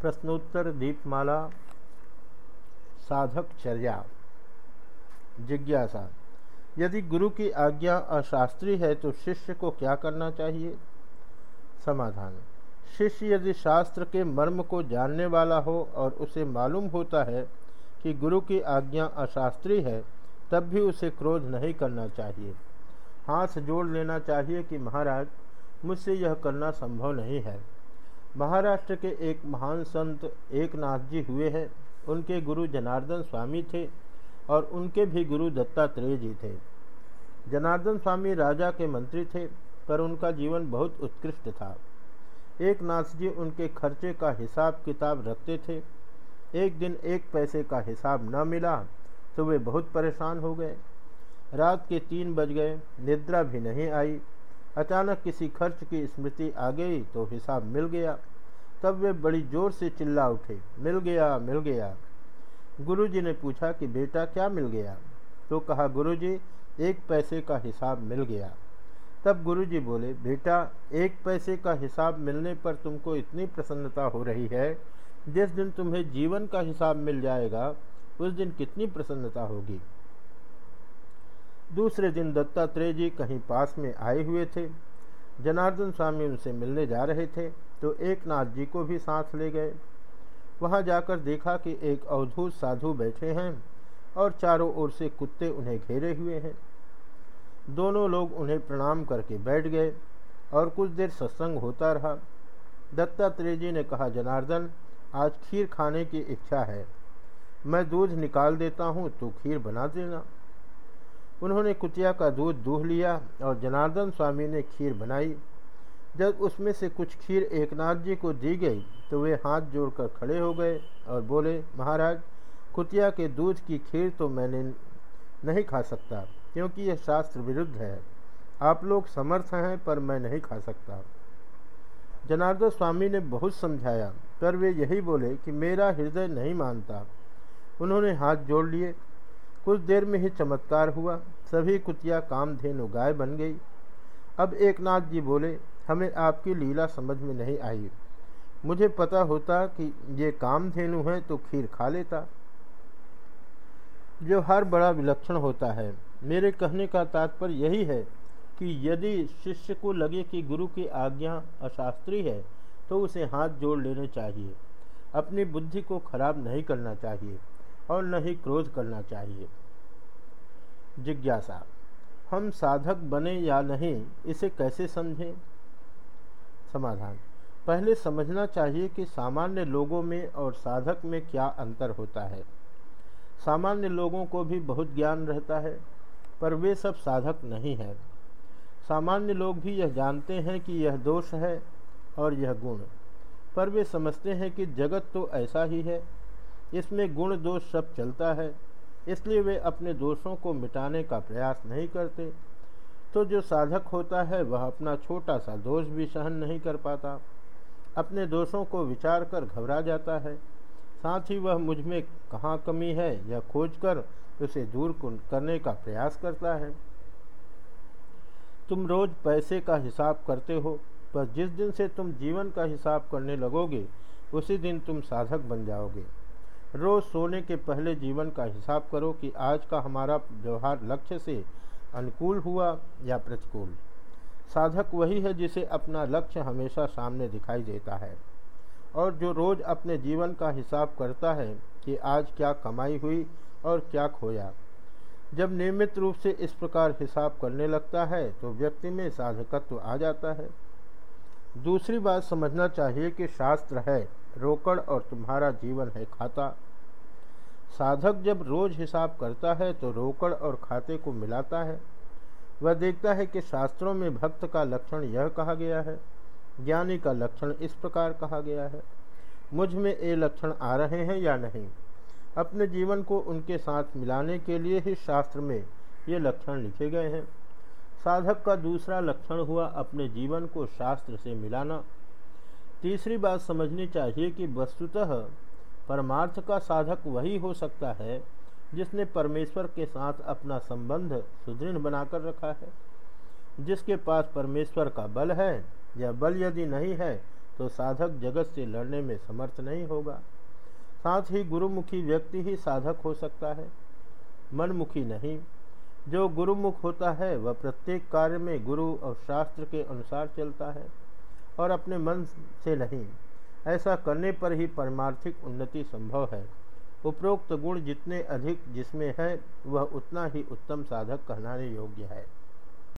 प्रश्नोत्तर दीपमाला, साधक चर्या। जिज्ञासा, यदि गुरु की आज्ञा अशास्त्रीय है तो शिष्य को क्या करना चाहिए? समाधान, शिष्य यदि शास्त्र के मर्म को जानने वाला हो और उसे मालूम होता है कि गुरु की आज्ञा अशास्त्रीय है, तब भी उसे क्रोध नहीं करना चाहिए। हाथ जोड़ लेना चाहिए कि महाराज, मुझसे यह करना संभव नहीं है। महाराष्ट्र के एक महान संत एक नाथ जी हुए हैं। उनके गुरु जनार्दन स्वामी थे और उनके भी गुरु दत्तात्रेय जी थे। जनार्दन स्वामी राजा के मंत्री थे, पर उनका जीवन बहुत उत्कृष्ट था। एक नाथ जी उनके खर्चे का हिसाब किताब रखते थे। एक दिन एक पैसे का हिसाब न मिला तो वे बहुत परेशान हो गए। रात के तीन बज गए, निद्रा भी नहीं आई। अचानक किसी खर्च की स्मृति आ गई तो हिसाब मिल गया। तब वे बड़ी ज़ोर से चिल्ला उठे, मिल गया मिल गया। गुरुजी ने पूछा कि बेटा क्या मिल गया? तो कहा, गुरुजी, एक पैसे का हिसाब मिल गया। तब गुरुजी बोले, बेटा, एक पैसे का हिसाब मिलने पर तुमको इतनी प्रसन्नता हो रही है। जिस दिन तुम्हें जीवन का हिसाब मिल जाएगा, उस दिन कितनी प्रसन्नता होगी? दूसरे दिन दत्तात्रेय जी कहीं पास में आए हुए थे। जनार्दन स्वामी उनसे मिलने जा रहे थे तो एक नाथ जी को भी साथ ले गए। वहाँ जाकर देखा कि एक अवधूत साधु बैठे हैं और चारों ओर से कुत्ते उन्हें घेरे हुए हैं। दोनों लोग उन्हें प्रणाम करके बैठ गए और कुछ देर सत्संग होता रहा। दत्तात्रेय जी ने कहा, जनार्दन, आज खीर खाने की इच्छा है। मैं दूध निकाल देता हूँ तो खीर बना देना। उन्होंने कुतिया का दूध दूह लिया और जनार्दन स्वामी ने खीर बनाई। जब उसमें से कुछ खीर एकनाथ जी को दी गई तो वे हाथ जोड़कर खड़े हो गए और बोले, महाराज, कुतिया के दूध की खीर तो मैंने नहीं खा सकता, क्योंकि यह शास्त्र विरुद्ध है। आप लोग समर्थ हैं, पर मैं नहीं खा सकता। जनार्दन स्वामी ने बहुत समझाया, पर वे यही बोले कि मेरा हृदय नहीं मानता। उन्होंने हाथ जोड़ लिए। कुछ देर में ही चमत्कार हुआ। सभी कुतिया कामधेनु गाय बन गई। अब एक नाथ जी बोले, हमें आपकी लीला समझ में नहीं आई। मुझे पता होता कि ये कामधेनु है तो खीर खा लेता। जो हर बड़ा विलक्षण होता है। मेरे कहने का तात्पर्य यही है कि यदि शिष्य को लगे कि गुरु की आज्ञा अशास्त्री है तो उसे हाथ जोड़ लेने चाहिए। अपनी बुद्धि को खराब नहीं करना चाहिए और न ही क्रोध करना चाहिए। जिज्ञासा, हम साधक बने या नहीं, इसे कैसे समझें? समाधान, पहले समझना चाहिए कि सामान्य लोगों में और साधक में क्या अंतर होता है। सामान्य लोगों को भी बहुत ज्ञान रहता है, पर वे सब साधक नहीं हैं। सामान्य लोग भी यह जानते हैं कि यह दोष है और यह गुण, पर वे समझते हैं कि जगत तो ऐसा ही है। इसमें गुण दोष सब चलता है इसलिए वे अपने दोषों को मिटाने का प्रयास नहीं करते। तो जो साधक होता है, वह अपना छोटा सा दोष भी सहन नहीं कर पाता। अपने दोषों को विचार कर घबरा जाता है। साथ ही वह मुझमें कहाँ कमी है, यह खोज कर उसे दूर करने का प्रयास करता है। तुम रोज पैसे का हिसाब करते हो, पर जिस दिन से तुम जीवन का हिसाब करने लगोगे, उसी दिन तुम साधक बन जाओगे। रोज सोने के पहले जीवन का हिसाब करो कि आज का हमारा व्यवहार लक्ष्य से अनुकूल हुआ या प्रतिकूल। साधक वही है जिसे अपना लक्ष्य हमेशा सामने दिखाई देता है। और जो रोज़ अपने जीवन का हिसाब करता है कि आज क्या कमाई हुई और क्या खोया। जब नियमित रूप से इस प्रकार हिसाब करने लगता है तो व्यक्ति में साधकत्व आ जाता है। दूसरी बात समझना चाहिए कि शास्त्र है, रोकड़ और तुम्हारा जीवन है खाता। साधक जब रोज हिसाब करता है तो रोकड़ और खाते को मिलाता है। वह देखता है कि शास्त्रों में भक्त का लक्षण यह कहा गया है, ज्ञानी का लक्षण इस प्रकार कहा गया है, मुझमें ये लक्षण आ रहे हैं या नहीं? अपने जीवन को उनके साथ मिलाने के लिए ही शास्त्र में ये लक्षण लिखे गए हैं। साधक का दूसरा लक्षण हुआ अपने जीवन को शास्त्र से मिलाना। तीसरी बात समझनी चाहिए कि वस्तुतः परमार्थ का साधक वही हो सकता है जिसने परमेश्वर के साथ अपना संबंध सुदृढ़ बनाकर रखा है। जिसके पास परमेश्वर का बल है यह बल यदि नहीं है तो साधक जगत से लड़ने में समर्थ नहीं होगा। साथ ही गुरुमुखी व्यक्ति ही साधक हो सकता है। मनमुखी नहीं। जो गुरुमुख होता है, वह प्रत्येक कार्य में गुरु और शास्त्र के अनुसार चलता है और अपने मन से नहीं। ऐसा करने पर ही परमार्थिक उन्नति संभव है। उपरोक्त गुण जितने अधिक जिसमें है, वह उतना ही उत्तम साधक कहलाने योग्य है।